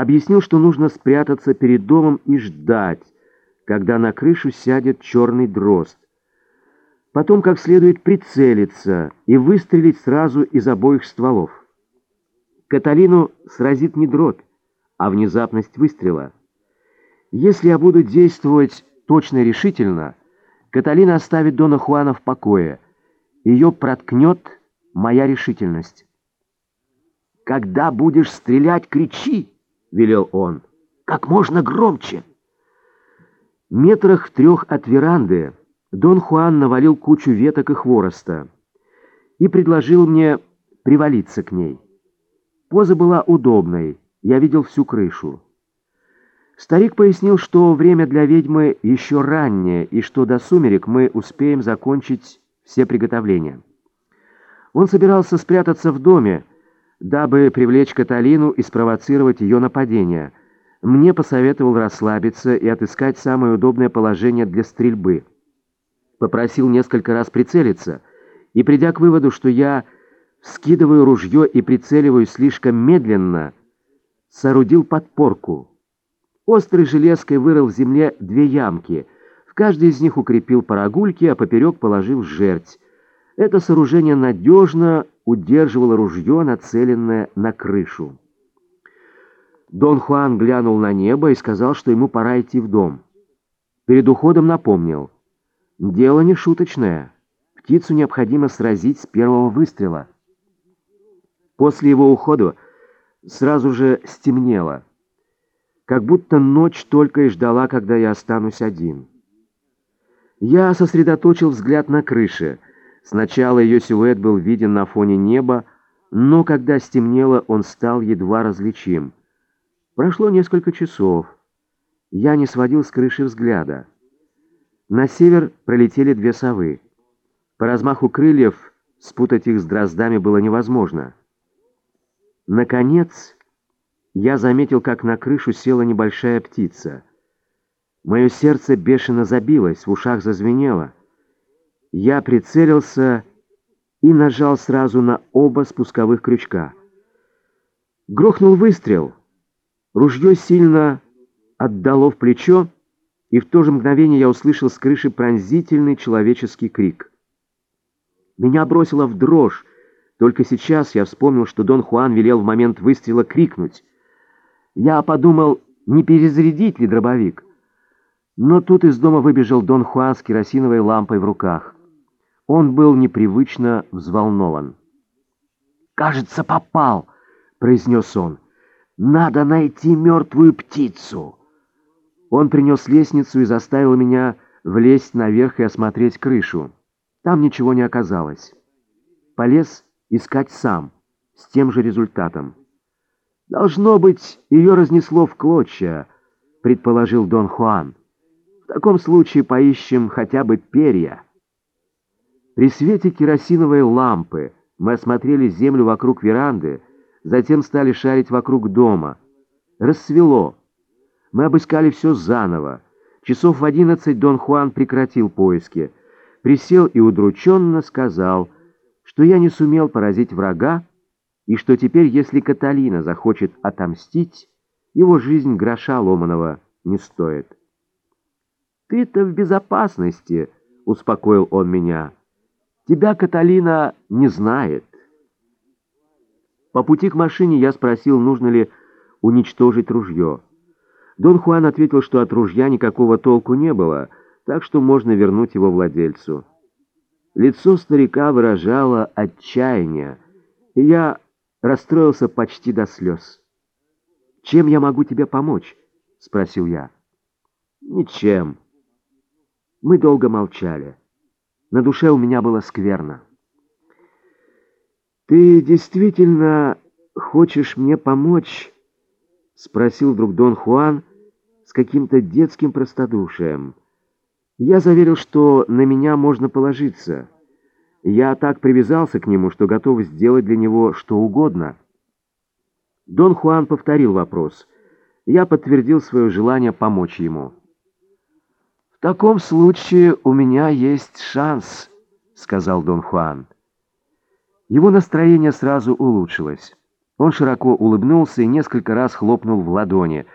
Объяснил, что нужно спрятаться перед домом и ждать, когда на крышу сядет черный дрозд. Потом как следует прицелиться и выстрелить сразу из обоих стволов. Каталину сразит не дробь, а внезапность выстрела. Если я буду действовать точно и решительно, Каталина оставит Дона Хуана в покое. Ее проткнет моя решительность. «Когда будешь стрелять, кричи!» — велел он. «Как можно громче!» Метрах в трех от веранды Дон Хуан навалил кучу веток и хвороста и предложил мне привалиться к ней. Поза была удобной, я видел всю крышу. Старик пояснил, что время для ведьмы еще раннее, и что до сумерек мы успеем закончить все приготовления. Он собирался спрятаться в доме, дабы привлечь Каталину и спровоцировать ее нападение. Мне посоветовал расслабиться и отыскать самое удобное положение для стрельбы. Попросил несколько раз прицелиться, и, придя к выводу, что я скидываю ружье и прицеливаю слишком медленно, соорудил подпорку. Острой железкой вырыл в земле две ямки, в каждой из них укрепил парагульки, а поперек положил жерть. Это сооружение надежно удерживало ружье, нацеленное на крышу. Дон Хуан глянул на небо и сказал, что ему пора идти в дом. Перед уходом напомнил. «Дело не шуточное. Птицу необходимо сразить с первого выстрела». После его ухода сразу же стемнело, как будто ночь только и ждала, когда я останусь один. Я сосредоточил взгляд на крыше. Сначала ее силуэт был виден на фоне неба, но когда стемнело, он стал едва различим. Прошло несколько часов. Я не сводил с крыши взгляда. На север пролетели две совы. По размаху крыльев спутать их с дроздами было невозможно. Наконец, я заметил, как на крышу села небольшая птица. Мое сердце бешено забилось, в ушах зазвенело. Я прицелился и нажал сразу на оба спусковых крючка. Грохнул выстрел. Ружье сильно отдало в плечо, и в то же мгновение я услышал с крыши пронзительный человеческий крик. Меня бросило в дрожь, только сейчас я вспомнил, что Дон Хуан велел в момент выстрела крикнуть. Я подумал, не перезарядить ли дробовик. Но тут из дома выбежал Дон Хуан с керосиновой лампой в руках. Он был непривычно взволнован. «Кажется, попал!» — произнес он. «Надо найти мертвую птицу!» Он принес лестницу и заставил меня влезть наверх и осмотреть крышу. Там ничего не оказалось. Полез искать сам, с тем же результатом. «Должно быть, ее разнесло в клочья», — предположил Дон Хуан. «В таком случае поищем хотя бы перья». При свете керосиновой лампы мы осмотрели землю вокруг веранды, затем стали шарить вокруг дома. Рассвело. Мы обыскали все заново. Часов в одиннадцать Дон Хуан прекратил поиски, присел и удрученно сказал — что я не сумел поразить врага, и что теперь, если Каталина захочет отомстить, его жизнь гроша ломаного не стоит. «Ты-то в безопасности», — успокоил он меня. «Тебя Каталина не знает». По пути к машине я спросил, нужно ли уничтожить ружье. Дон Хуан ответил, что от ружья никакого толку не было, так что можно вернуть его владельцу. Лицо старика выражало отчаяние, и я расстроился почти до слез. «Чем я могу тебе помочь?» — спросил я. «Ничем». Мы долго молчали. На душе у меня было скверно. «Ты действительно хочешь мне помочь?» — спросил вдруг Дон Хуан с каким-то детским простодушием. Я заверил, что на меня можно положиться. Я так привязался к нему, что готов сделать для него что угодно. Дон Хуан повторил вопрос. Я подтвердил свое желание помочь ему. «В таком случае у меня есть шанс», — сказал Дон Хуан. Его настроение сразу улучшилось. Он широко улыбнулся и несколько раз хлопнул в ладони —